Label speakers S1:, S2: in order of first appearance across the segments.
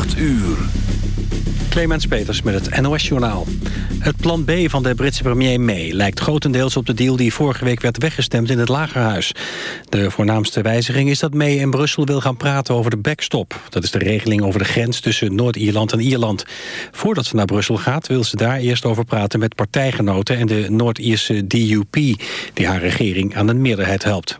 S1: 8 uur.
S2: Clemens Peters met het NOS-journaal. Het plan B van de Britse premier May lijkt grotendeels op de deal... die vorige week werd weggestemd in het Lagerhuis. De voornaamste wijziging is dat May in Brussel wil gaan praten over de backstop. Dat is de regeling over de grens tussen Noord-Ierland en Ierland. Voordat ze naar Brussel gaat wil ze daar eerst over praten... met partijgenoten en de Noord-Ierse DUP... die haar regering aan een meerderheid helpt.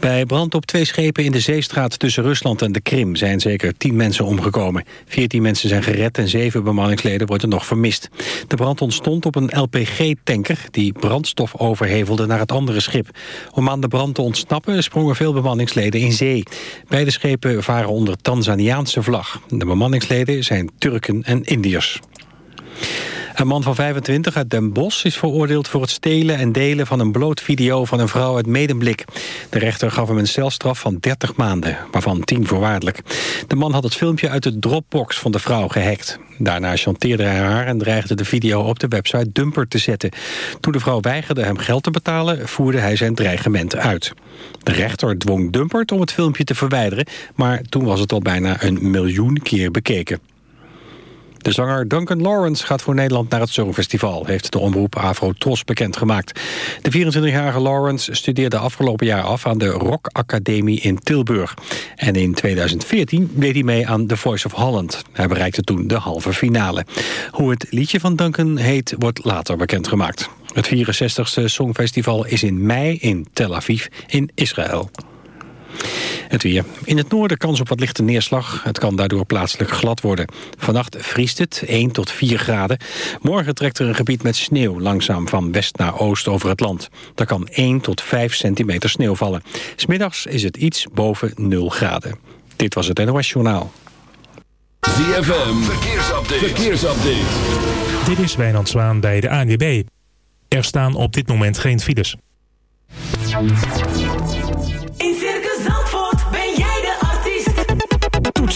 S2: Bij brand op twee schepen in de zeestraat tussen Rusland en de Krim zijn zeker tien mensen omgekomen. Veertien mensen zijn gered en zeven bemanningsleden worden nog vermist. De brand ontstond op een LPG-tanker die brandstof overhevelde naar het andere schip. Om aan de brand te ontsnappen sprongen veel bemanningsleden in zee. Beide schepen varen onder Tanzaniaanse vlag. De bemanningsleden zijn Turken en Indiërs. Een man van 25 uit Den Bosch is veroordeeld voor het stelen en delen van een bloot video van een vrouw uit Medemblik. De rechter gaf hem een celstraf van 30 maanden, waarvan 10 voorwaardelijk. De man had het filmpje uit de Dropbox van de vrouw gehackt. Daarna chanteerde hij haar en dreigde de video op de website Dumper te zetten. Toen de vrouw weigerde hem geld te betalen, voerde hij zijn dreigement uit. De rechter dwong Dumpert om het filmpje te verwijderen, maar toen was het al bijna een miljoen keer bekeken. De zanger Duncan Lawrence gaat voor Nederland naar het Songfestival... heeft de omroep Afro Tros bekendgemaakt. De 24-jarige Lawrence studeerde afgelopen jaar af... aan de Rock Academie in Tilburg. En in 2014 deed hij mee aan The Voice of Holland. Hij bereikte toen de halve finale. Hoe het liedje van Duncan heet, wordt later bekendgemaakt. Het 64e Songfestival is in mei in Tel Aviv in Israël. Het weer. In het noorden kans op wat lichte neerslag. Het kan daardoor plaatselijk glad worden. Vannacht vriest het 1 tot 4 graden. Morgen trekt er een gebied met sneeuw langzaam van west naar oost over het land. Daar kan 1 tot 5 centimeter sneeuw vallen. Smiddags is het iets boven 0 graden. Dit was het NOS Journaal.
S1: ZFM, verkeersupdate. verkeersupdate.
S3: Dit is Wijnand Zwaan bij de ANWB. Er staan op dit moment geen files.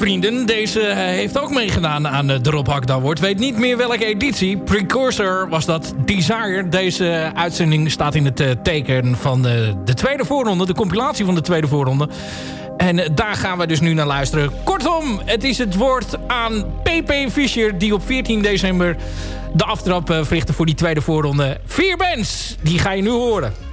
S4: Vrienden, deze eh, heeft ook meegedaan aan eh, de Rob Hakda Award. Weet niet meer welke editie. Precursor was dat Desire. Deze uitzending staat in het eh, teken van de, de tweede voorronde. De compilatie van de tweede voorronde. En daar gaan we dus nu naar luisteren. Kortom, het is het woord aan PP Fischer... die op 14 december de aftrap verrichtte voor die tweede voorronde. Vier bands, die ga je nu horen.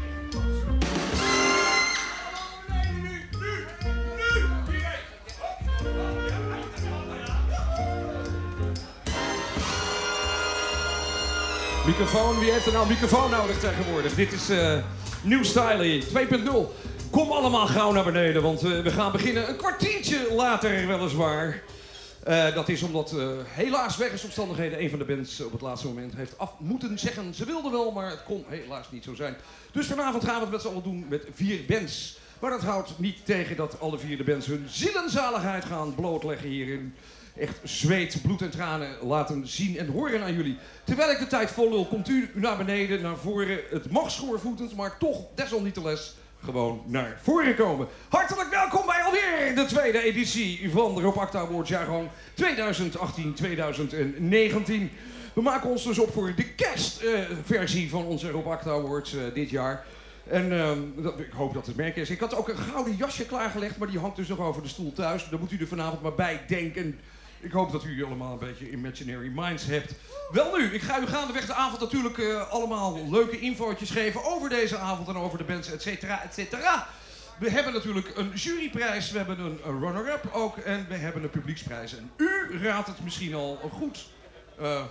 S5: Microfoon, wie heeft er nou een microfoon nodig tegenwoordig? Dit is uh, New Styling 2.0. Kom allemaal gauw naar beneden, want uh, we gaan beginnen een kwartiertje later weliswaar. Uh, dat is omdat helaas wegens een van de bands op het laatste moment heeft af moeten zeggen. Ze wilden wel, maar het kon helaas niet zo zijn. Dus vanavond gaan we het met z'n allen doen met vier bands. Maar dat houdt niet tegen dat alle vier de bands hun zielenzaligheid gaan blootleggen hierin echt zweet, bloed en tranen laten zien en horen aan jullie. Terwijl ik de tijd vol komt u naar beneden, naar voren. Het mag schoorvoetend, maar toch desalniettemin gewoon naar voren komen. Hartelijk welkom bij alweer de tweede editie van de Rob Acta Awards jaargang 2018-2019. We maken ons dus op voor de kerstversie van onze Rob Acta Awards uh, dit jaar. En dat, ik hoop dat het merk is. Ik had ook een gouden jasje klaargelegd, maar die hangt dus nog over de stoel thuis. Daar moet u er vanavond maar bij denken. Ik hoop dat u allemaal een beetje imaginary minds hebt. Wel nu, ik ga u gaandeweg de avond natuurlijk uh, allemaal leuke infootjes geven over deze avond en over de bands, et cetera, et cetera. We hebben natuurlijk een juryprijs, we hebben een, runner-up ook en we hebben een publieksprijs. En u raadt het misschien al een goed uh,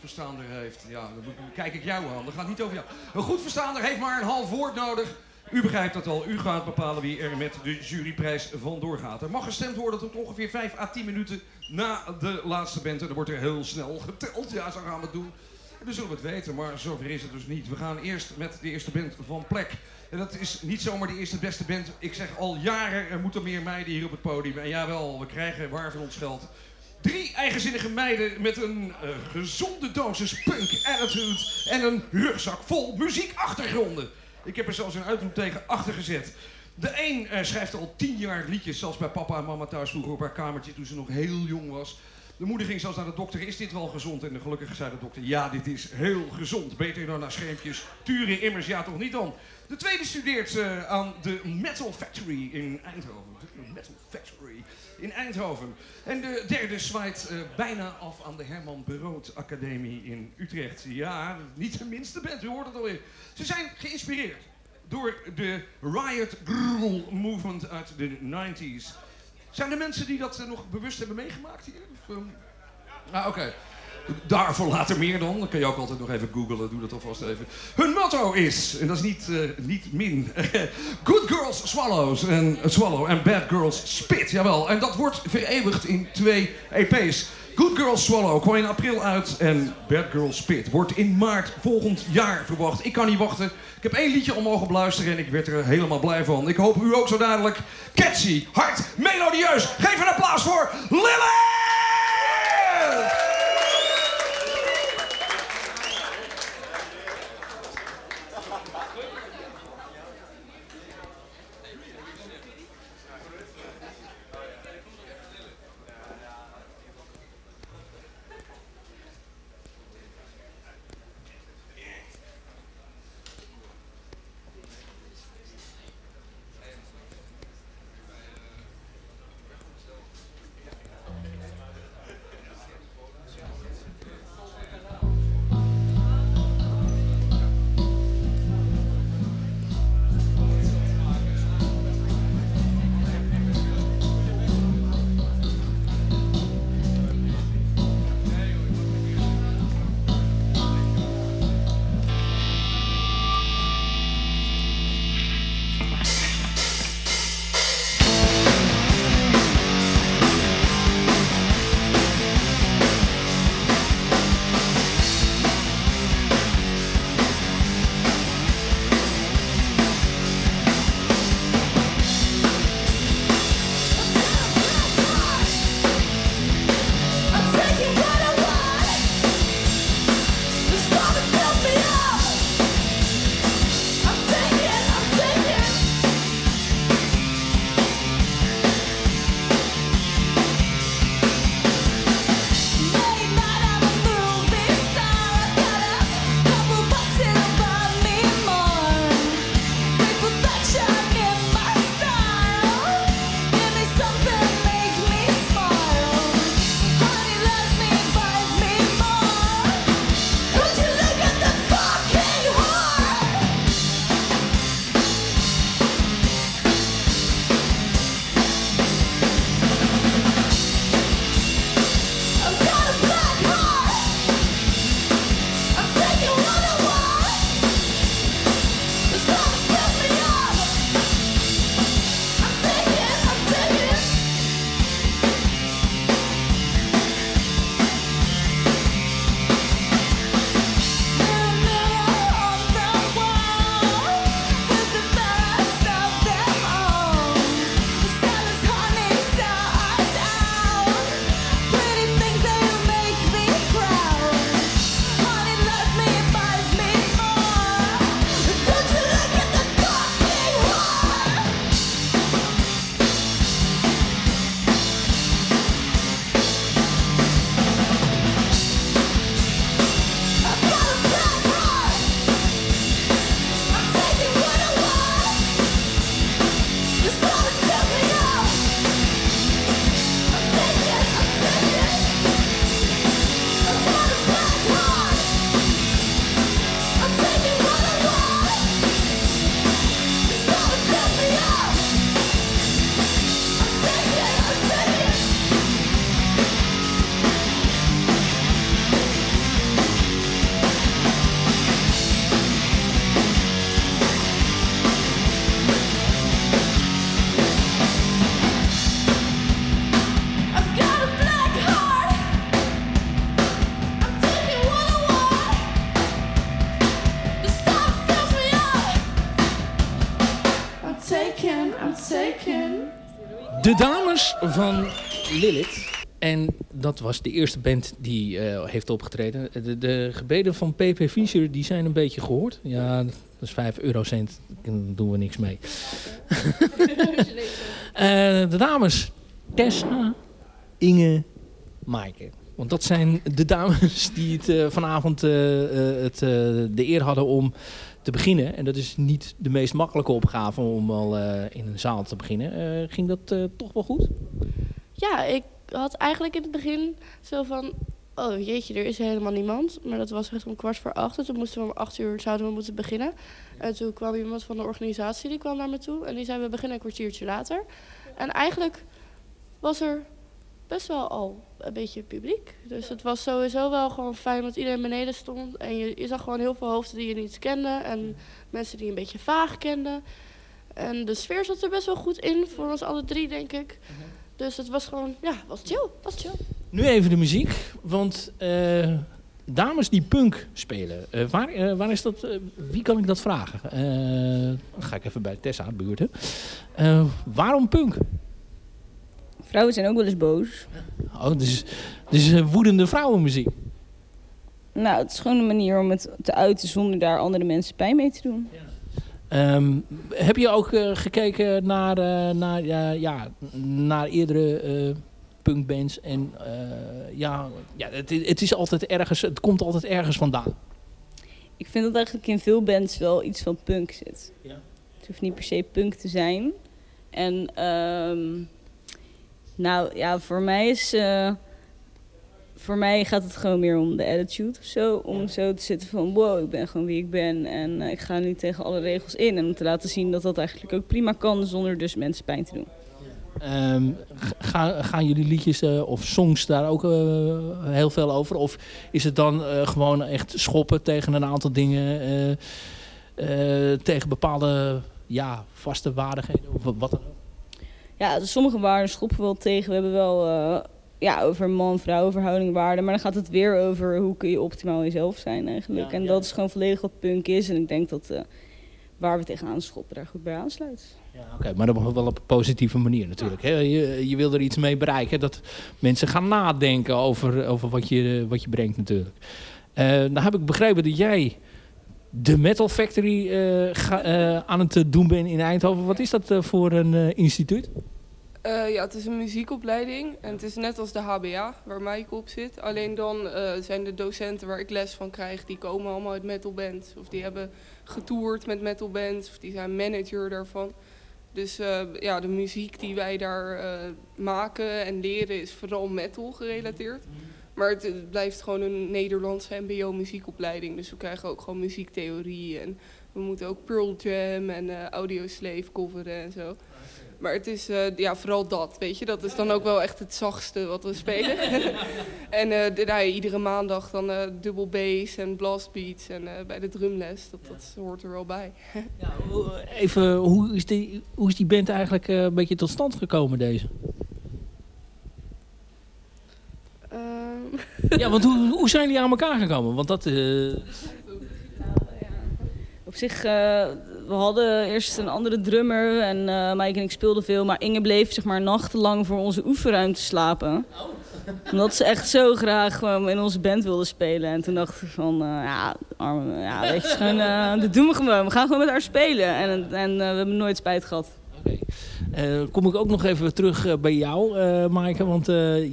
S5: verstaander heeft. Ja, dan kijk ik jou aan, dat gaat niet over jou. Een goed verstaander heeft maar een half woord nodig. U begrijpt dat al, u gaat bepalen wie er met de juryprijs vandoor gaat. Er mag gestemd worden tot ongeveer 5 à 10 minuten na de laatste band. En dan wordt er heel snel geteld. Ja, zo gaan we het doen. En dan zullen we het weten, maar zover is het dus niet. We gaan eerst met de eerste band van Plek. En dat is niet zomaar de eerste beste band. Ik zeg al jaren, er moeten meer meiden hier op het podium. En jawel, we krijgen waar van ons geld. Drie eigenzinnige meiden met een uh, gezonde dosis punk attitude en een rugzak vol muziekachtergronden. Ik heb er zelfs een uitroepteken achter gezet. De een uh, schrijft al tien jaar liedjes, zelfs bij papa en mama thuis vroeger op haar kamertje toen ze nog heel jong was. De moeder ging zelfs naar de dokter, is dit wel gezond? En gelukkig zei de dokter, ja, dit is heel gezond. Beter dan naar schermpjes. Turen immers, ja toch niet dan. De tweede studeert uh, aan de Metal Factory in Eindhoven. De Metal Factory in Eindhoven. En de derde zwaait uh, bijna af aan de Herman Brood Academie in Utrecht. Ja, niet de minste band, u hoort het alweer. Ze zijn geïnspireerd door de Riot Grrrl movement uit de 90s. Zijn er mensen die dat uh, nog bewust hebben meegemaakt hier? Of, um... Ah, oké. Daarvoor later meer dan. Dan kun je ook altijd nog even googlen. Doe dat alvast even. Hun motto is, en dat is niet, uh, niet min. Good girls swallows en swallow and bad girls spit. Jawel. En dat wordt vereeuwigd in twee EP's. Good Girls Swallow kwam in april uit en Bad Girls Spit wordt in maart volgend jaar verwacht. Ik kan niet wachten. Ik heb één liedje om mogen beluisteren en ik werd er helemaal blij van. Ik hoop u ook zo dadelijk. Catchy, hard, melodieus. Geef een applaus voor Lily!
S4: Van Lilith. En dat was de eerste band die eh, heeft opgetreden. De, de gebeden van PP Fischer die zijn een beetje gehoord. Ja, dat is 5 eurocent. Daar doen we niks mee. Eh, de dames Tessa, Inge, Maaike. Want dat zijn de dames die het eh, vanavond het, de eer hadden om te beginnen. En dat is niet de meest makkelijke opgave om al eh, in een zaal te beginnen. Eh, ging dat eh, toch wel goed?
S6: Ja, ik had eigenlijk in het begin zo van... Oh jeetje, er is helemaal niemand. Maar dat was echt om kwart voor acht. En toen moesten we om acht uur zouden we moeten beginnen. En toen kwam iemand van de organisatie, die kwam naar me toe. En die zei, we beginnen een kwartiertje later. En eigenlijk was er best wel al een beetje publiek. Dus het was sowieso wel gewoon fijn dat iedereen beneden stond. En je, je zag gewoon heel veel hoofden die je niet kende. En mensen die je een beetje vaag kenden. En de sfeer zat er best wel goed in, voor ons alle drie, denk ik. Dus het was gewoon, ja, was chill, was chill.
S4: Nu even de muziek. Want eh, dames die punk spelen, eh, waar, eh, waar is dat? wie kan ik dat vragen? Dan ga ik even bij Tessa buurten. Waarom punk?
S7: Vrouwen zijn ook wel eens boos.
S4: Oh, dus, dus woedende vrouwenmuziek.
S7: Nou, het is gewoon een manier om het te uiten zonder daar andere mensen pijn mee te doen.
S4: Ehm, heb je ook eh, gekeken naar, eh, naar, ja, ja, naar eerdere eh, punkbands? En ja, ja het, het is altijd ergens, het komt altijd ergens vandaan.
S7: Ik vind dat eigenlijk in veel bands wel iets van punk zit.
S4: Ja.
S7: Het hoeft niet per se punk te zijn. En ehm, nou ja, voor mij is. eh, voor mij gaat het gewoon meer om de attitude of zo. Om zo te zitten van wow, ik ben gewoon wie ik ben. En eh, ik ga nu tegen alle regels in. En om te laten zien dat dat eigenlijk ook prima kan zonder dus mensen pijn te doen.
S4: Ehm, gaan, gaan jullie liedjes eh, of songs daar ook heel veel over? Of is het dan gewoon echt schoppen tegen een aantal dingen? tegen bepaalde ja, vaste waardigheden of wat dan ook?
S7: Ja, dus sommige waarden schoppen we wel tegen. We hebben wel eh, ja, over man-vrouw verhouding waarden. Maar dan gaat het weer over hoe kun je optimaal jezelf zijn eigenlijk. en dat is gewoon volledig wat punk is. En ik denk dat eh, waar we tegenaan schoppen daar goed bij aansluit.
S4: Oké, maar dat wel op een positieve manier natuurlijk. Hè? Je, je wil er iets mee bereiken. Dat mensen gaan nadenken over, over wat, je, wat je brengt natuurlijk. Eh nou heb ik begrepen dat jij de Metal Factory eh, eh, aan het doen bent in Eindhoven. Wat is dat eh, voor een eh, instituut?
S8: Eh, ja, het is een muziekopleiding en het is net als de HBA waar Mike op zit. Alleen dan eh, zijn de docenten waar ik les van krijg, die komen allemaal uit metalbands. Of die hebben getoerd met metalbands of die zijn manager daarvan. Dus eh, ja, de muziek die wij daar eh, maken en leren is vooral metal gerelateerd. Maar het, het blijft gewoon een Nederlandse mbo-muziekopleiding. Dus we krijgen ook gewoon muziektheorie en we moeten ook Pearl Jam en eh Audioslave coveren en zo. Maar het is eh, ja, vooral dat, weet je. Dat is dan ook wel echt het zachtste wat we spelen. en de- nou ja, iedere maandag dan dubbel bass en blastbeats en eh, bij de drumles. Dat, dat hoort er wel bij.
S4: Even, hoe is die, hoe is die band eigenlijk een beetje tot stand gekomen deze? Ja, want hoe, hoe zijn die aan elkaar gekomen? Want dat... eh,
S7: Op zich, eh, we hadden eerst een andere drummer en eh Mike en ik speelden veel. Maar Inge bleef zeg maar nachtenlang voor onze oefenruimte slapen. Omdat ze echt zo graag gewoon in onze band wilde spelen. En toen dachten we van, ja, arme, ja, weet je, gewoon, dat doen we gewoon. We gaan gewoon met haar spelen. En, en we hebben nooit spijt gehad.
S4: Eh, kom ik ook nog even terug eh, bij jou, eh Maaike. Want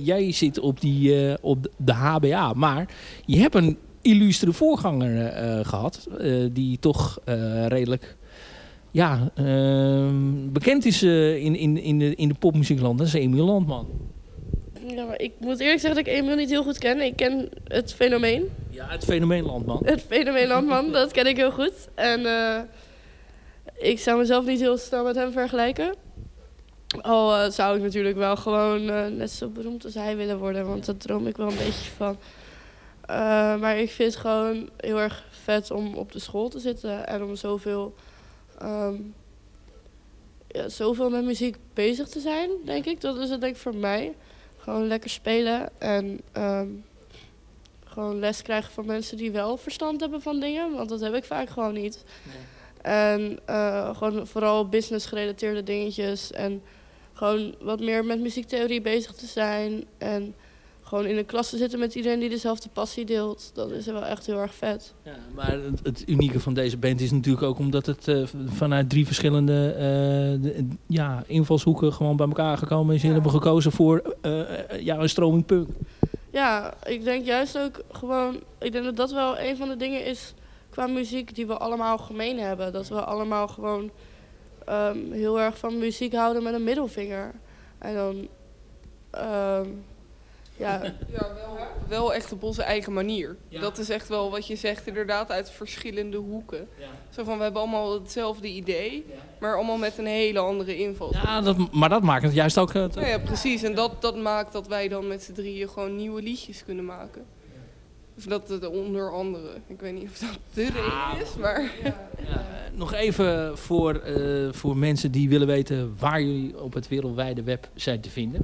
S4: jij zit op, die, op de HBA. Maar je hebt een illustere voorganger eh, gehad. eh, die toch redelijk ja, ehm, bekend is in, in, in, de, in de popmuziekland. Dat is Emiel Landman.
S6: ja, maar ik moet eerlijk zeggen dat ik Emiel niet heel goed ken. Ik ken het fenomeen.
S4: Ja, het fenomeen Landman.
S6: Het fenomeen Landman, dat ken ik heel goed. En ik zou mezelf niet heel snel met hem vergelijken. Al eh, zou ik natuurlijk wel gewoon eh, net zo beroemd als hij willen worden, want daar droom ik wel een beetje van. Eh, maar ik vind het gewoon heel erg vet om op de school te zitten en om zoveel, ehm, ja, zoveel met muziek bezig te zijn, denk ik. Dat is het denk ik voor mij. Gewoon lekker spelen en ehm, gewoon les krijgen van mensen die wel verstand hebben van dingen, want dat heb ik vaak gewoon niet. En eh, gewoon vooral business gerelateerde dingetjes en gewoon wat meer met muziektheorie bezig te zijn. En gewoon in de klas te zitten met iedereen die dezelfde passie deelt. Dat is wel echt heel erg vet.
S4: Ja, maar het, het unieke van deze band is natuurlijk ook omdat het eh, vanuit drie verschillende eh, de- ja, invalshoeken gewoon bij elkaar gekomen is. En hebben gekozen voor ja, een stroming punk.
S6: Ja, ik denk juist ook gewoon... Ik denk dat dat wel een van de dingen is qua muziek die we allemaal gemeen hebben. Dat we allemaal gewoon ehm, heel erg van muziek houden met een middelvinger. En dan... ehm, ja,
S8: Ja, wel, wel echt op onze eigen manier. Dat is echt wel wat je zegt, inderdaad, uit verschillende hoeken. Zo van, we hebben allemaal hetzelfde idee, maar allemaal met een hele andere inval.
S4: Ja, dat, maar dat maakt het juist ook... eh,
S8: ja, precies. En dat, dat maakt dat wij dan met z'n drieën gewoon nieuwe liedjes kunnen maken. Of dat het onder andere. Ik weet niet of dat de reden is, maar...
S4: nog even voor, eh, voor mensen die willen weten waar jullie op het wereldwijde web zijn te vinden.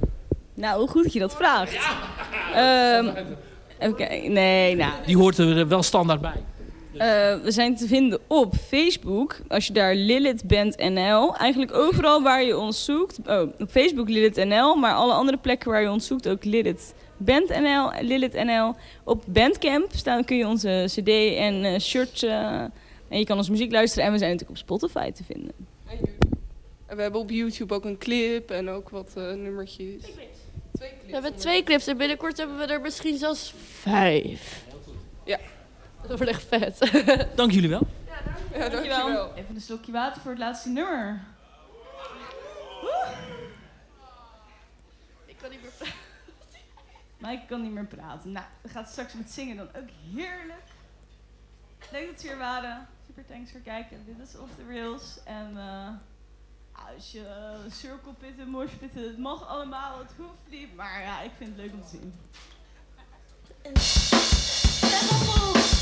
S7: Nou, goed dat je dat vraagt. Ehm, Oké, nee, nou.
S4: Die hoort er wel standaard bij.
S7: Eh, we zijn te vinden op Facebook. Als je daar Lilith bent NL. Eigenlijk overal waar je ons zoekt. Oh, op Facebook Lilith NL. Maar alle andere plekken waar je ons zoekt ook Lilith Band NL. Lilith NL. Op Bandcamp staan kun je onze cd en eh, shirt. eh, en je kan onze muziek luisteren. En we zijn natuurlijk op Spotify te vinden.
S8: En we hebben op YouTube ook een clip en ook wat eh, nummertjes.
S6: we hebben twee clips en binnenkort hebben we er misschien zelfs vijf.
S8: Ja.
S6: Dat wordt echt vet.
S4: Dank jullie wel.
S8: Ja, dankjewel.
S7: Even een slokje water voor het laatste nummer.
S6: Ik kan niet meer praten.
S7: Mike kan niet meer praten. Nou, we gaan straks met zingen dan ook heerlijk. Leuk dat ze hier waren. Super thanks voor kijken. Dit is Off The Rails. En eh, als je uh, circle pitten, morspitten, het mag allemaal. Het hoeft niet. Maar ja, ik vind het leuk om te zien.
S9: Coming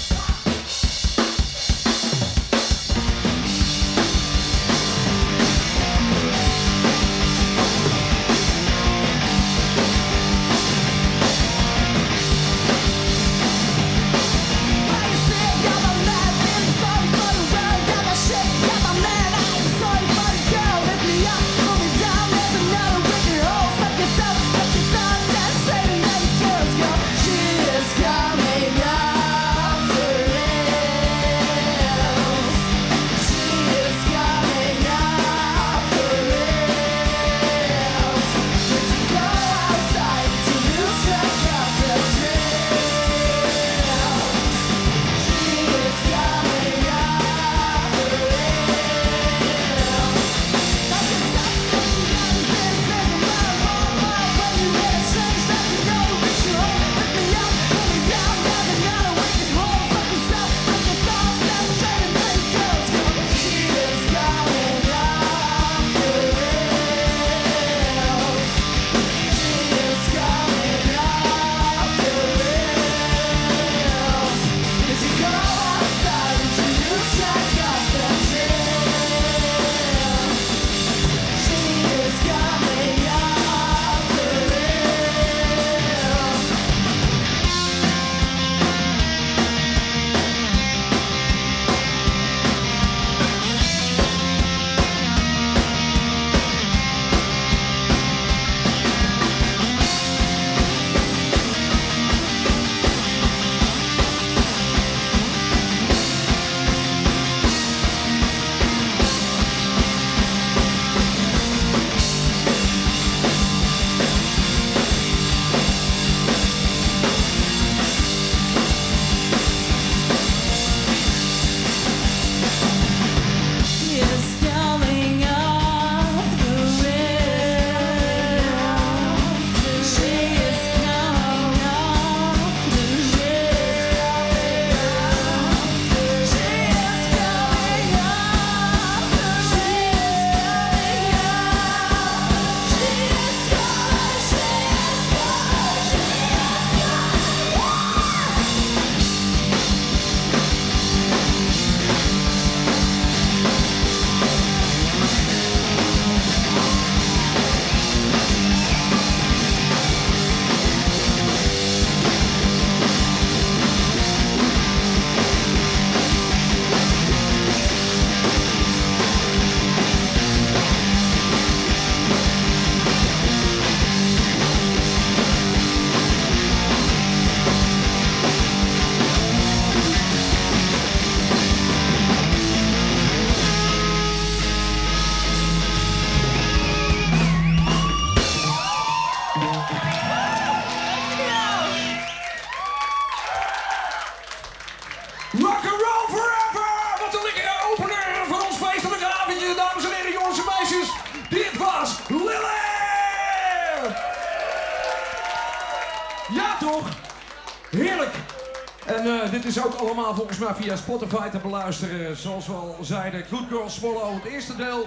S5: mij via Spotify te beluisteren. Zoals we al zeiden, Good Girls Swallow, het eerste deel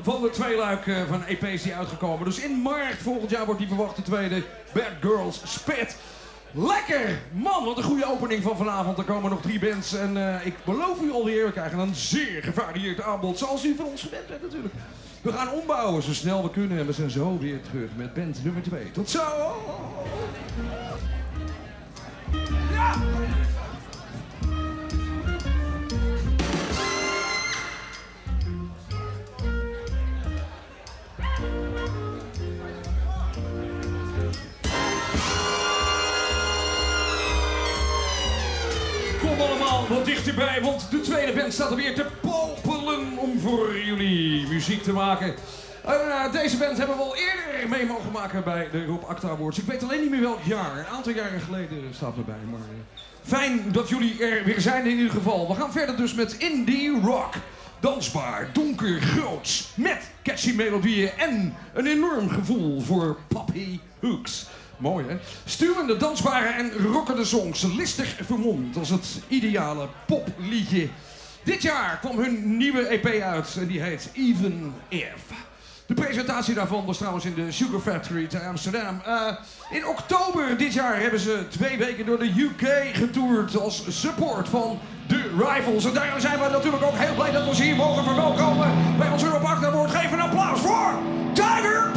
S5: van de tweeluik eh, van EP's die uitgekomen. Dus in maart volgend jaar wordt die verwacht de tweede Bad Girls Spit. Lekker! Man, wat een goede opening van vanavond. Er komen nog drie bands. En eh, ik beloof u alweer, we krijgen een zeer gevarieerd aanbod. Zoals u van ons gewend bent natuurlijk. We gaan ombouwen zo snel we kunnen. En we zijn zo weer terug met band nummer 2. Tot zo! Dichterbij, want de tweede band staat er weer te popelen om voor jullie muziek te maken. Eh, deze band hebben we al eerder mee mogen maken bij de Rob Acta Awards. Ik weet alleen niet meer welk jaar. Een aantal jaren geleden staat me bij. Maar eh, fijn dat jullie er weer zijn in ieder geval. We gaan verder dus met indie rock. Dansbaar, donker, groots, met catchy melodieën en een enorm gevoel voor Poppy Hooks. Mooi hè? Sturende, dansbare en rockende songs, listig vermomd als het ideale popliedje. Dit jaar kwam hun nieuwe EP uit en die heet Even If. De presentatie daarvan was trouwens in de Sugar Factory te Amsterdam. Eh, in oktober dit jaar hebben ze twee weken door de UK getoerd als support van de Rivals. En daarom zijn we natuurlijk ook heel blij dat we ze hier mogen verwelkomen bij ons Europa Award. Geef een applaus voor Tiger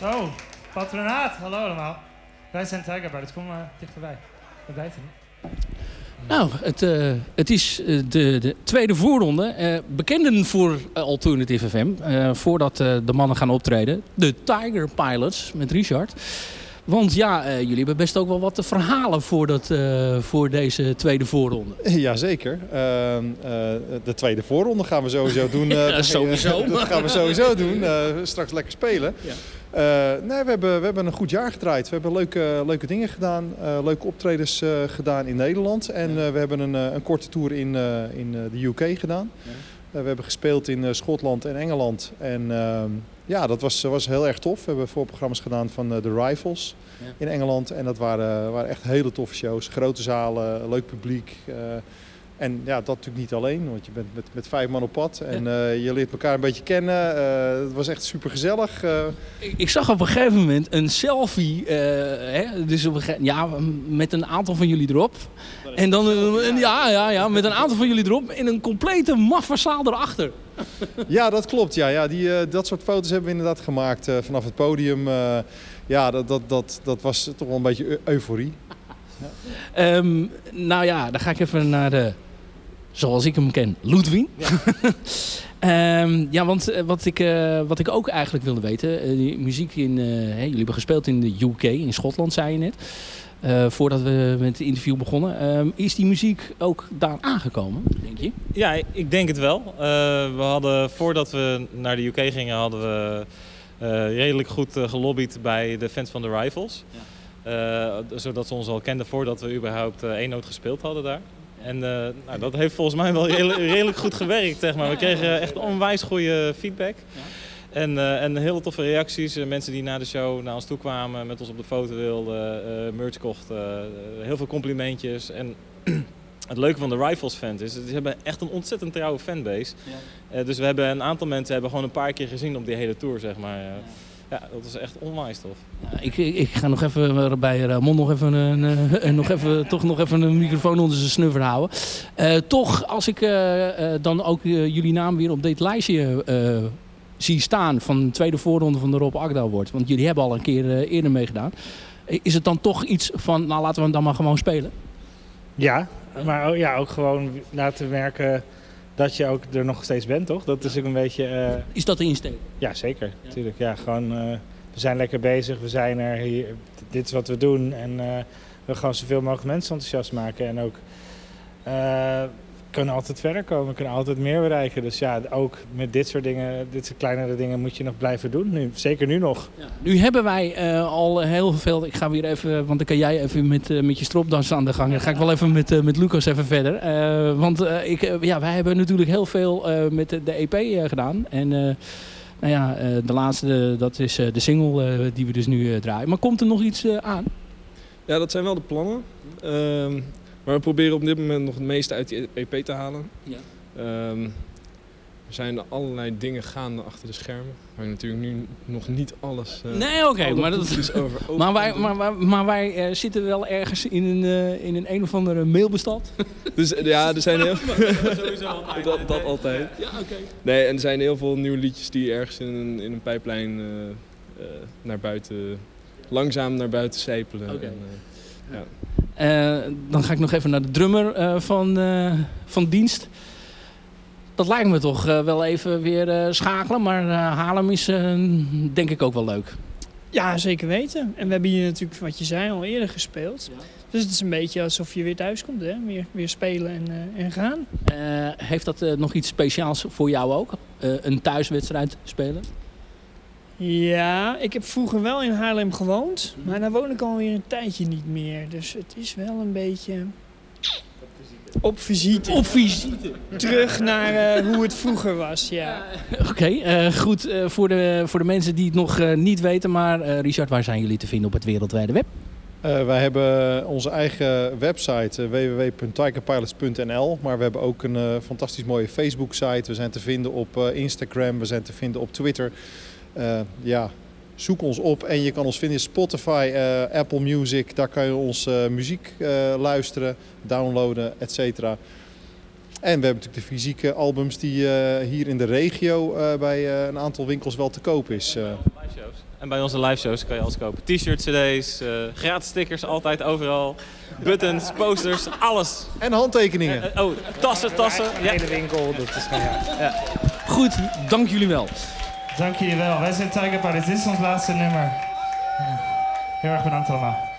S10: Zo, patronaat, hallo allemaal. Wij zijn Tiger Brothers, kom maar dichterbij. Wat bijt er niet?
S4: Nou, het, eh, het is eh, de, de tweede voorronde. Eh, bekenden voor eh, Alternative FM. eh, voordat eh, de mannen gaan optreden. De Tiger Pilots met Richard. Want ja, eh, jullie hebben best ook wel wat te verhalen voor, dat, eh, voor deze tweede voorronde.
S11: Jazeker. Ehm, eh, de tweede voorronde gaan we sowieso doen. eh,
S4: Ja, sowieso.
S11: dat gaan we sowieso doen. Eh, straks lekker spelen.
S4: Ja.
S11: Eh, nee, we hebben, we hebben een goed jaar gedraaid. We hebben leuke, leuke dingen gedaan. eh, leuke optredens eh, gedaan in Nederland. En we hebben een, een korte tour in, in de UK gedaan. Eh, we hebben gespeeld in Schotland en Engeland. En ehm, ja, dat was, was heel erg tof. We hebben voorprogramma's gedaan van eh, The Rivals
S4: Ja.
S11: in Engeland. En dat waren, waren echt hele toffe shows. Grote zalen, leuk publiek. En ja, dat natuurlijk niet alleen, want je bent met, met vijf man op pad. En eh, je leert elkaar een beetje kennen. Eh, het was echt super gezellig.
S4: Ik, ik zag op een gegeven moment een selfie. eh, hè, dus op een gege- ja, met een aantal van jullie erop. En dan een- een- ja, ja, ja, met een aantal van jullie erop. In een complete maffe zaal erachter.
S11: Ja, dat klopt. Ja, ja, die, eh, dat soort foto's hebben we inderdaad gemaakt eh, vanaf het podium. Eh, ja, dat, dat, dat, dat was toch wel een beetje eu- euforie.
S4: Ehm, nou ja, dan ga ik even naar de, zoals ik hem ken, Ludwig. Ehm, ja, want eh, wat ik, eh, wat ik ook eigenlijk wilde weten, eh, die muziek in, jullie hebben gespeeld in de UK, in Schotland zei je net, voordat we met het interview begonnen. Ehm, is die muziek ook daar aangekomen, denk je?
S12: Ja, ik denk het wel. We hadden, voordat we naar de UK gingen, hadden we redelijk goed gelobbyd bij de fans van de Rivals. Eh, zodat ze ons al kenden voordat we überhaupt één noot gespeeld hadden daar. En eh, nou, dat heeft volgens mij wel redelijk, redelijk goed gewerkt. Zeg maar. We kregen echt onwijs goede feedback. En, eh, en hele toffe reacties. Eh, mensen die na de show naar ons toe kwamen, met ons op de foto wilden, eh, merch kochten. heel veel complimentjes. En het leuke van de Rifles fans is, ze hebben echt een ontzettend trouwe fanbase. Eh, dus we hebben een aantal mensen hebben gewoon een paar keer gezien op die hele tour, zeg maar. Ja, dat is echt onwijs tof.
S4: Ja, ik, ik, ik ga nog even bij Ramon nog even, een, eh, nog even, toch nog even een microfoon onder zijn snuffer houden. Eh, toch, als ik eh, eh, dan ook eh, jullie naam weer op dit lijstje eh, zie staan van de tweede voorronde van de Rob Agda wordt. Want jullie hebben al een keer eh, eerder meegedaan. Eh, Is het dan toch iets van, nou laten we hem dan maar gewoon spelen?
S10: Ja, maar ja, ook gewoon laten merken dat je ook er nog steeds bent, toch? Dat is ook een beetje... eh,
S4: Is dat de insteek?
S10: Ja, zeker. Natuurlijk. Ja, gewoon, eh, we zijn lekker bezig, we zijn er, hier, dit is wat we doen. En eh, we gaan zoveel mogelijk mensen enthousiast maken. En ook we kunnen altijd verder komen, we kunnen altijd meer bereiken. Dus ja, ook met dit soort dingen, dit soort kleinere dingen moet je nog blijven doen. Nu, zeker nu nog.
S4: Nu hebben wij eh, al heel veel. Ik ga weer even, want dan kan jij even met, eh, met je stropdas aan de gang. Dan ga ik wel even met, eh, met Lucas even verder. Eh, want eh, ik, ja, wij hebben natuurlijk heel veel eh, met de, de EP eh, gedaan. En eh, nou ja, eh, de laatste, dat is eh, de single eh, die we dus nu eh, draaien. Maar komt er nog iets eh, aan?
S13: Ja, dat zijn wel de plannen. Maar we proberen op dit moment nog het meeste uit die EP te halen.
S4: Ja.
S13: Ehm, er zijn allerlei dingen gaande achter de schermen. Waar natuurlijk nu nog niet alles... eh,
S4: Nee, oké. maar, dat,
S13: over open
S4: maar wij, maar, maar wij eh, zitten wel ergens in een, eh, in een een of andere mailbestand.
S13: Dus ja, er zijn heel
S4: Sowieso altijd.
S13: dat, dat altijd.
S4: Ja, oké.
S13: Nee, en er zijn heel veel nieuwe liedjes die ergens in een, in een pijplijn naar buiten, langzaam naar buiten sijpelen. En, eh, ja.
S4: Eh, dan ga ik nog even naar de drummer eh, van, eh, van dienst. Dat lijkt me toch wel even weer schakelen. Maar Haarlem is denk ik ook wel leuk.
S14: Ja, zeker weten. En we hebben hier natuurlijk, wat je zei, al eerder gespeeld. Dus het is een beetje alsof je weer thuis komt, hè? Weer, weer spelen en, en gaan.
S4: Heeft dat nog iets speciaals voor jou ook? Een thuiswedstrijd spelen?
S14: Ja, ik heb vroeger wel in Haarlem gewoond, maar daar woon ik alweer een tijdje niet meer. Dus het is wel een beetje op visite.
S4: Op visite.
S14: Terug naar eh, hoe het vroeger was, ja.
S4: Oké, eh, goed. eh, voor, de, voor de mensen die het nog eh, niet weten. Maar eh, Richard, waar zijn jullie te vinden op het wereldwijde web?
S11: Eh, wij hebben onze eigen website uh, www.tigerpilots.nl. Maar we hebben ook een uh, fantastisch mooie Facebook-site. We zijn te vinden op uh, Instagram, we zijn te vinden op Twitter. Ja, zoek ons op en je kan ons vinden in Spotify, Apple Music. Daar kan je ons muziek luisteren, downloaden, et cetera. En we hebben natuurlijk de fysieke albums die hier in de regio bij een aantal winkels wel te koop is.
S12: En bij onze live shows kan je alles kopen. T-shirts, cd's, uh, gratis stickers, altijd overal. Buttons, posters, alles.
S11: En handtekeningen.
S12: En, oh, tassen, tassen.
S10: Ja. hele winkel, dat is ja. ja.
S4: Goed, dank jullie wel.
S15: Dank jullie wel. Wij zijn Tiger. Dit is ons laatste nummer. Heel erg bedankt allemaal.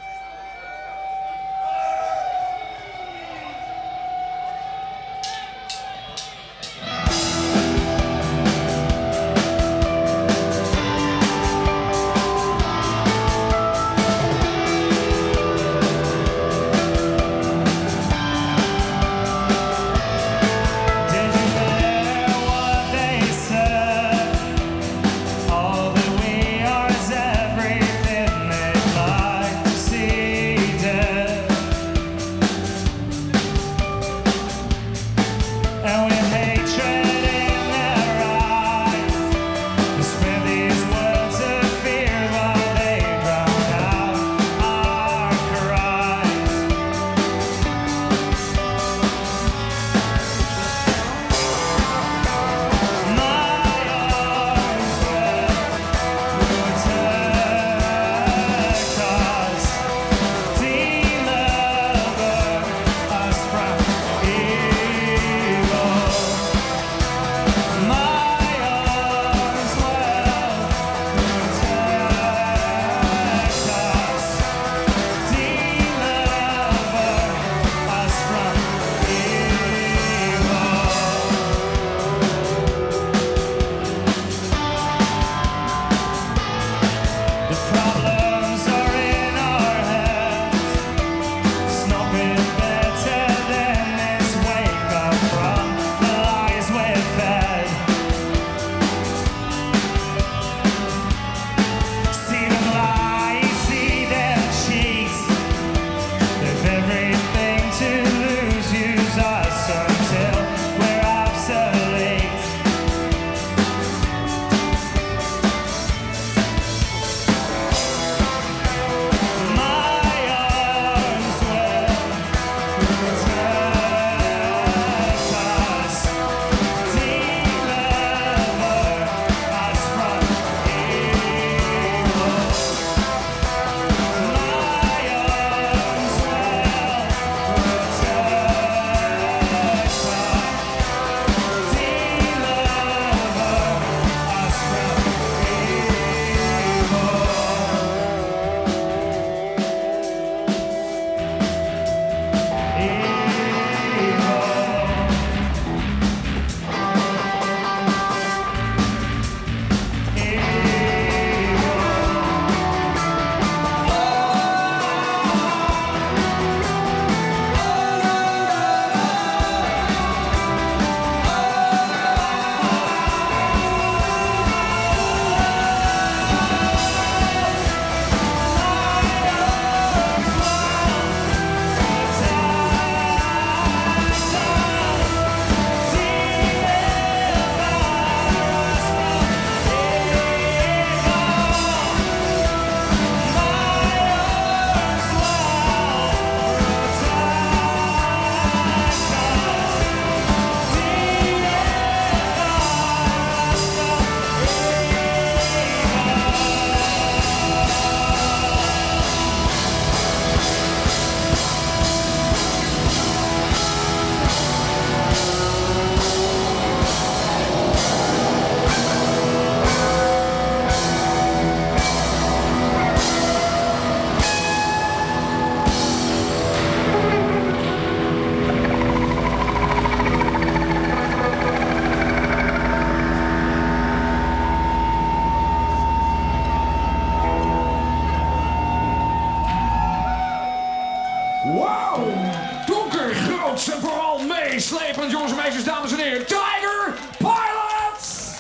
S16: meeslepend, jongens en meisjes, dames en heren. Tiger Pilots!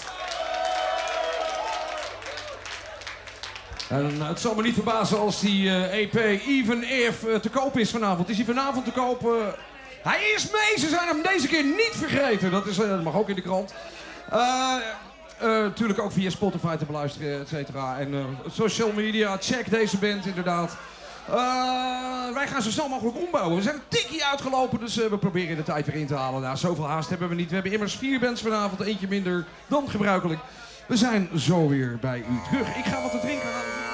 S16: En eh, het zal me niet verbazen als die eh, EP Even If eh, te koop is vanavond. Is hij vanavond te koop? Hij is mee, ze zijn hem deze keer niet vergeten. Dat, is, mag ook in de krant. Natuurlijk ook via Spotify te beluisteren, et cetera. En social media, check deze band inderdaad. Eh, wij gaan zo snel mogelijk ombouwen. We zijn een tikkie uitgelopen, dus eh, we proberen de tijd weer in te halen. Nou, zoveel haast hebben we niet. We hebben immers vier bands vanavond, eentje minder dan gebruikelijk. We zijn zo weer bij u terug. Ik ga wat te drinken halen.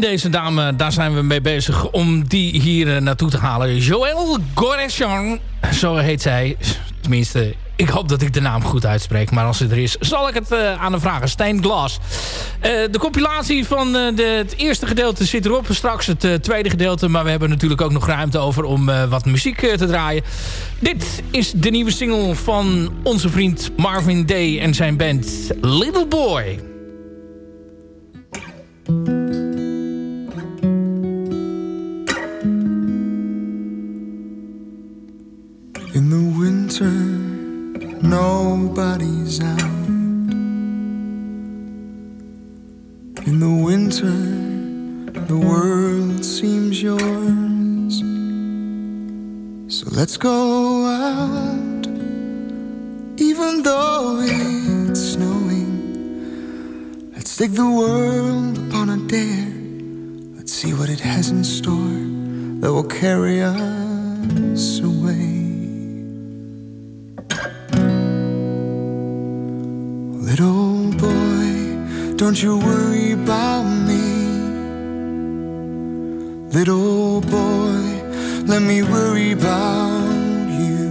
S4: En deze dame, daar zijn we mee bezig om die hier eh, naartoe te halen. Joël Goreschan, zo heet zij. Tenminste, ik hoop dat ik de naam goed uitspreek. Maar als ze er is, zal ik het eh, aan haar vragen. Stijn Glas. Eh, de compilatie van de, het eerste gedeelte zit erop. Straks het tweede gedeelte. Maar we hebben natuurlijk ook nog ruimte over om wat muziek te draaien. Dit is de nieuwe single van onze vriend Marvin Day en zijn band Little Boy.
S17: nobody's out. In the winter, the world seems yours. So let's go out, even though it's snowing. Let's take the world upon a dare. Let's see what it has in store that will carry us away. Don't you worry about me, little boy. Let me worry about you.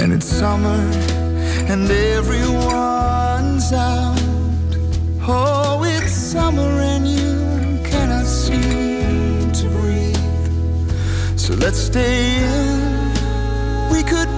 S17: And it's summer, and everyone's out. Oh, it's summer, and you cannot seem to breathe. So let's stay in. We could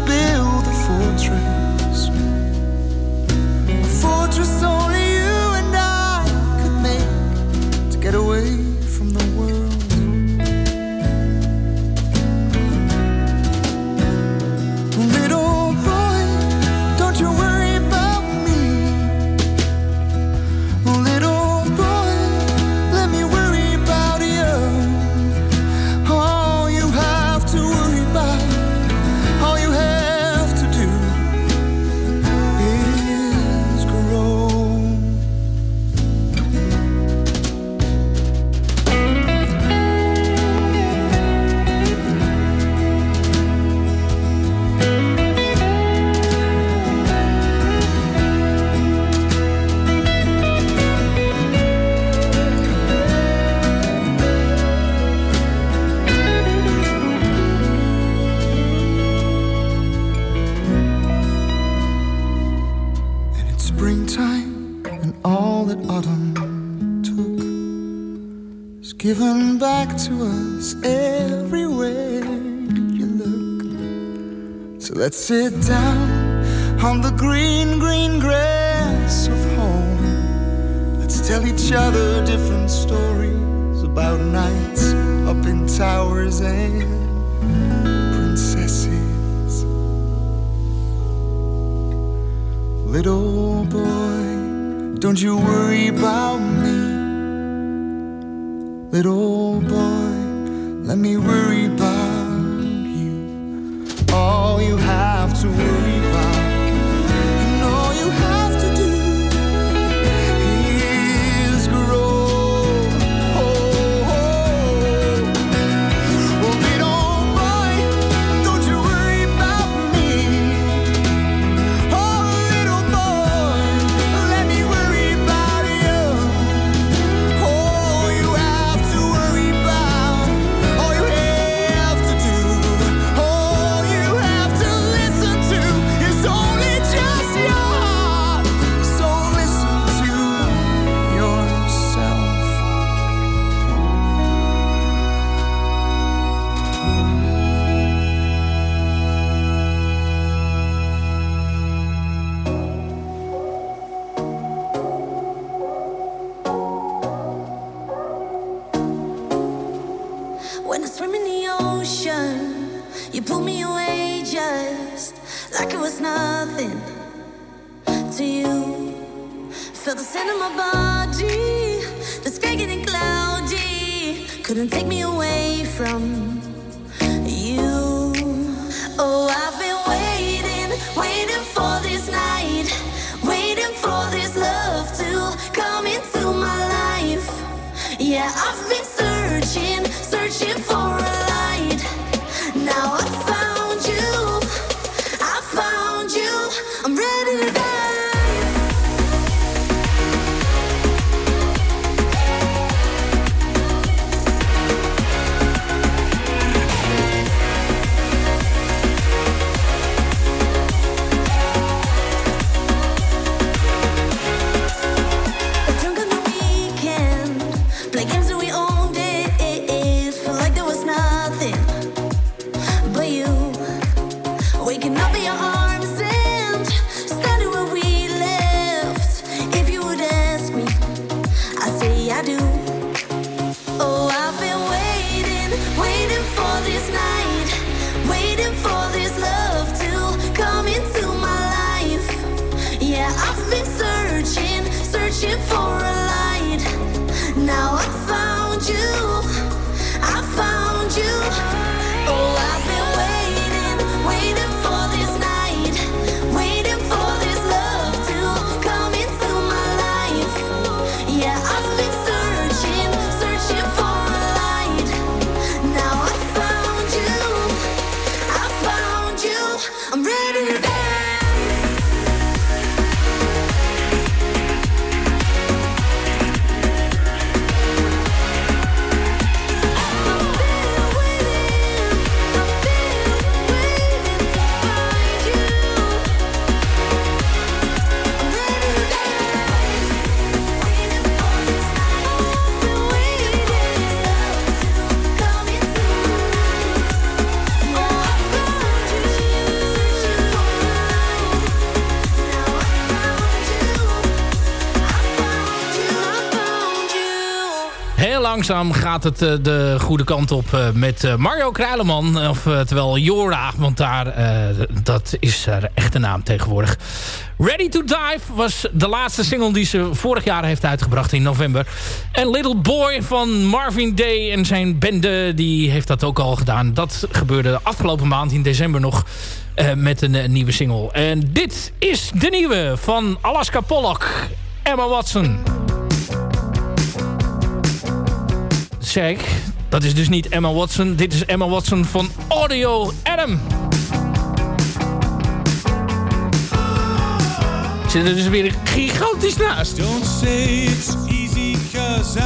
S17: given back to us everywhere you look. So let's sit down on the green, green grass of home. Let's tell each other different stories about nights up in towers and princesses. Little boy, don't you worry about me. Little boy, let me worry about
S4: langzaam gaat het eh, de goede kant op eh, met eh, Mario Kruileman. Of terwijl Jora, want daar, dat is haar echte naam tegenwoordig. Ready to Dive was de laatste single die ze vorig jaar heeft uitgebracht in november. En Little Boy van Marvin Day en zijn bende, die heeft dat ook al gedaan. Dat gebeurde afgelopen maand in december nog met een nieuwe single. En dit is de nieuwe van Alaska Pollock, Emma Watson. Zeg dat is dus niet Emma Watson. Dit is Emma Watson van Audio Adam. Zit er dus weer gigantisch naast.
S18: Don't say it's easy cause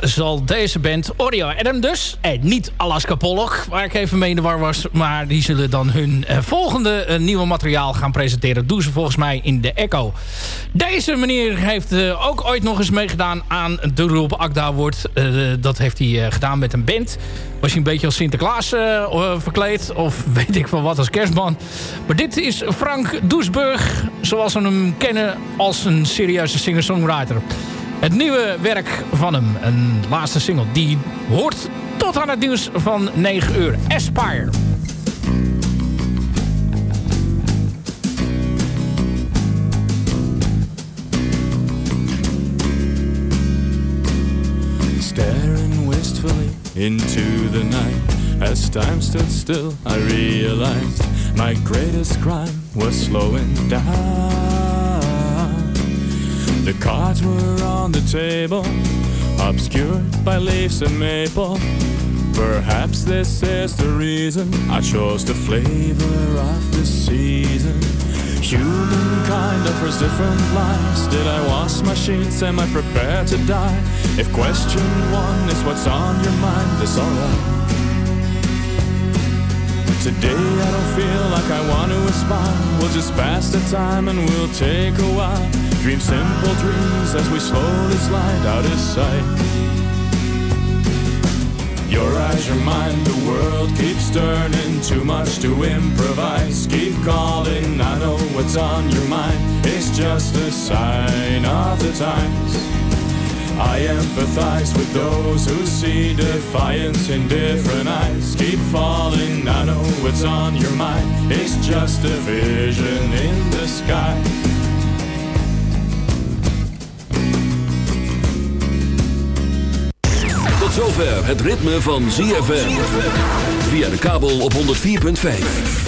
S4: Zal deze band, Oreo Adam dus, en niet Alaska Pollock, waar ik even mee in de war was, maar die zullen dan hun eh, volgende eh, nieuwe materiaal gaan presenteren. Doen ze volgens mij in de Echo. Deze meneer heeft eh, ook ooit nog eens meegedaan aan de Rob Akda Award. Dat heeft hij gedaan met een band. Was hij een beetje als Sinterklaas verkleed, of weet ik van wat als kerstman. Maar dit is Frank Doesburg, zoals we hem kennen als een serieuze singer-songwriter. Het nieuwe werk van hem, een laatste single, die hoort tot aan het nieuws van 9 uur. Aspire.
S18: Staring wistfully into the night As time stood still I realized My greatest crime was slowing down The cards were on the table Obscured by leaves and maple Perhaps this is the reason I chose the flavor of the season Humankind offers different lives Did I wash my sheets? Am I prepared to die? If question one is what's on your mind, it's alright Today I don't feel like I want to aspire We'll just pass the time and we'll take a while Dream simple dreams as we slowly slide out of sight
S19: your mind. The world keeps turning, too much to improvise. Keep calling, I know what's on your mind. It's just a sign of the times. I empathize with those who see defiance in different eyes. Keep falling, I know what's on your mind. It's just a vision in the sky.
S1: Tot zover het ritme van ZFM. Via de kabel op 104.5.